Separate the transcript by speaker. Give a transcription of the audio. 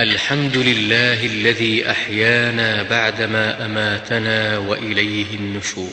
Speaker 1: الحمد لله الذي أحيانا بعدما أماتنا وإليه النشور.